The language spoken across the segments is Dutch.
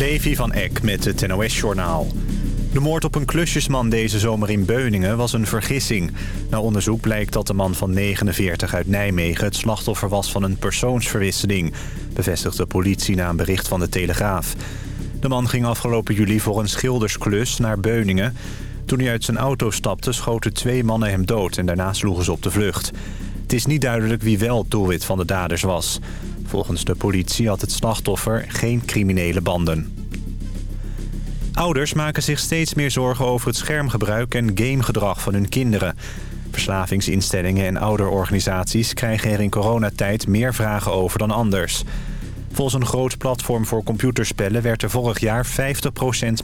Levi van Eck met het NOS-journaal. De moord op een klusjesman deze zomer in Beuningen was een vergissing. Na onderzoek blijkt dat de man van 49 uit Nijmegen... het slachtoffer was van een persoonsverwisseling... bevestigt de politie na een bericht van de Telegraaf. De man ging afgelopen juli voor een schildersklus naar Beuningen. Toen hij uit zijn auto stapte schoten twee mannen hem dood... en daarna sloegen ze op de vlucht. Het is niet duidelijk wie wel het doelwit van de daders was... Volgens de politie had het slachtoffer geen criminele banden. Ouders maken zich steeds meer zorgen over het schermgebruik en gamegedrag van hun kinderen. Verslavingsinstellingen en ouderorganisaties krijgen er in coronatijd meer vragen over dan anders. Volgens een groot platform voor computerspellen werd er vorig jaar 50%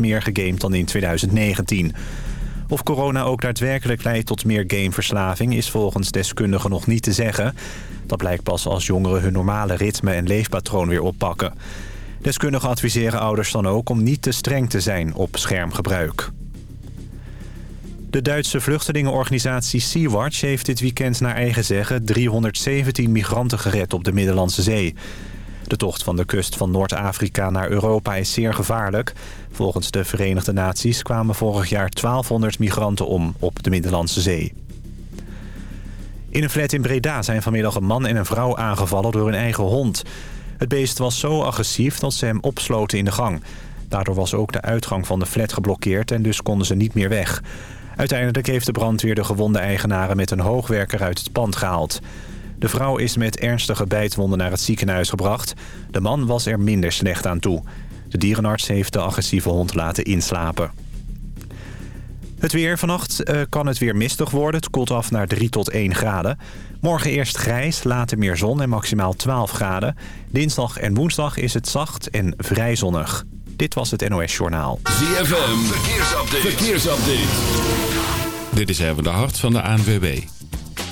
meer gegamed dan in 2019. Of corona ook daadwerkelijk leidt tot meer gameverslaving is volgens deskundigen nog niet te zeggen. Dat blijkt pas als jongeren hun normale ritme en leefpatroon weer oppakken. Deskundigen adviseren ouders dan ook om niet te streng te zijn op schermgebruik. De Duitse vluchtelingenorganisatie Sea-Watch heeft dit weekend naar eigen zeggen 317 migranten gered op de Middellandse Zee. De tocht van de kust van Noord-Afrika naar Europa is zeer gevaarlijk. Volgens de Verenigde Naties kwamen vorig jaar 1200 migranten om op de Middellandse Zee. In een flat in Breda zijn vanmiddag een man en een vrouw aangevallen door hun eigen hond. Het beest was zo agressief dat ze hem opsloten in de gang. Daardoor was ook de uitgang van de flat geblokkeerd en dus konden ze niet meer weg. Uiteindelijk heeft de brandweer de gewonde eigenaren met een hoogwerker uit het pand gehaald. De vrouw is met ernstige bijtwonden naar het ziekenhuis gebracht. De man was er minder slecht aan toe. De dierenarts heeft de agressieve hond laten inslapen. Het weer. Vannacht uh, kan het weer mistig worden. Het koelt af naar 3 tot 1 graden. Morgen eerst grijs, later meer zon en maximaal 12 graden. Dinsdag en woensdag is het zacht en vrij zonnig. Dit was het NOS Journaal. ZFM. Verkeersupdate. Verkeersupdate. Dit is even de hart van de ANWB.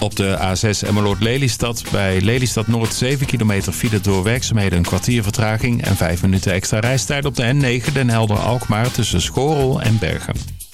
Op de A6 Emmeloord-Lelystad bij Lelystad Noord 7 kilometer file door werkzaamheden een kwartier vertraging en 5 minuten extra reistijd op de N9 Den Helder-Alkmaar tussen Schorel en Bergen.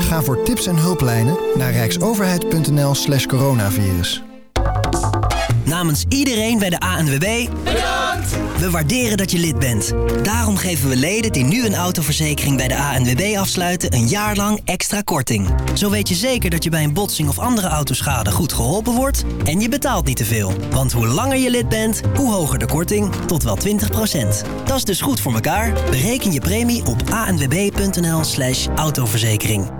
Ga voor tips en hulplijnen naar rijksoverheid.nl slash coronavirus. Namens iedereen bij de ANWB... Bedankt! We waarderen dat je lid bent. Daarom geven we leden die nu een autoverzekering bij de ANWB afsluiten... een jaar lang extra korting. Zo weet je zeker dat je bij een botsing of andere autoschade goed geholpen wordt... en je betaalt niet te veel. Want hoe langer je lid bent, hoe hoger de korting, tot wel 20% Dat is dus goed voor elkaar. Bereken je premie op anwb.nl slash autoverzekering.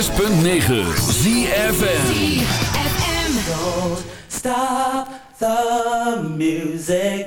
106.9 Don't Stop the music.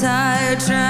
Tired trying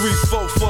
Three, four for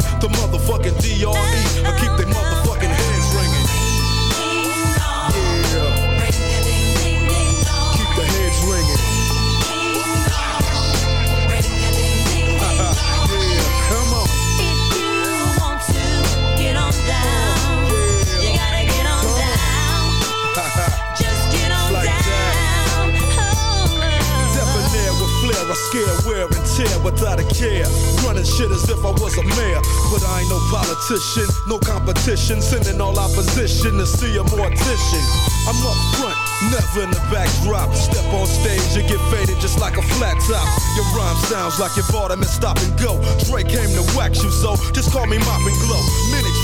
Sending all opposition to see a mortician. I'm up front, never in the backdrop. Step on stage, you get faded just like a flat top. Your rhyme sounds like you bought them and stop and go. Drake came to wax you, so just call me Mop and Glow. Many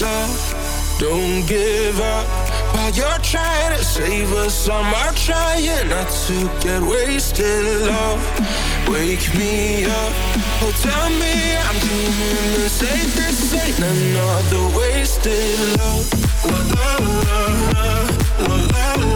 love. Don't give up while you're trying to save us. I'm trying not to get wasted. Love, wake me up. Oh, tell me I'm doing the. This ain't another wasted love. La la la la la la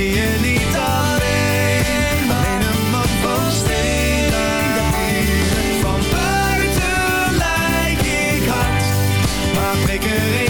zie je niet alleen. Alleen een man van steen Van buiten lijk ik hard. Maar prik er